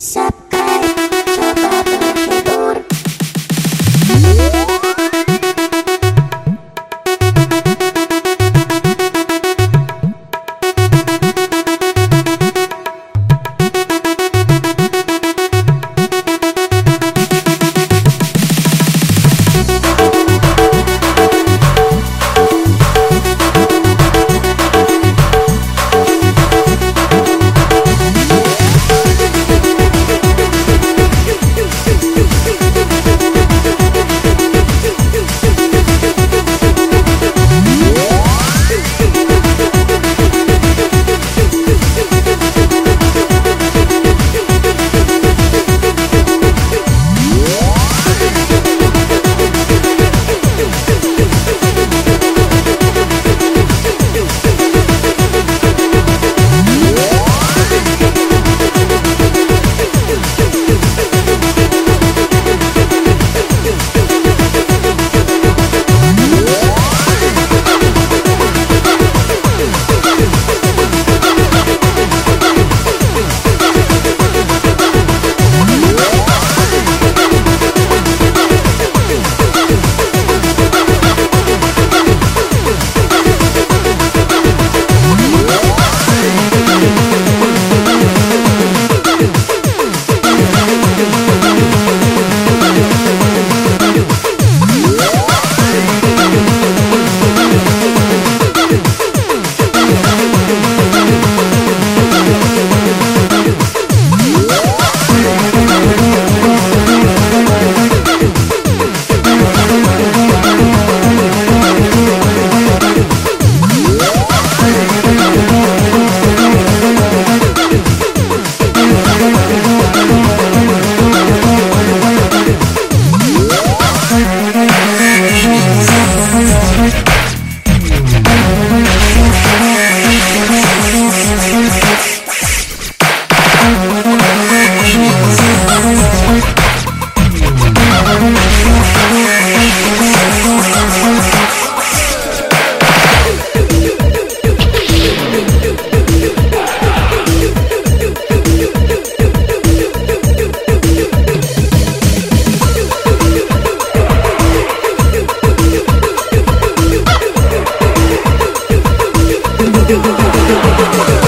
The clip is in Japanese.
Sup coba terhibur.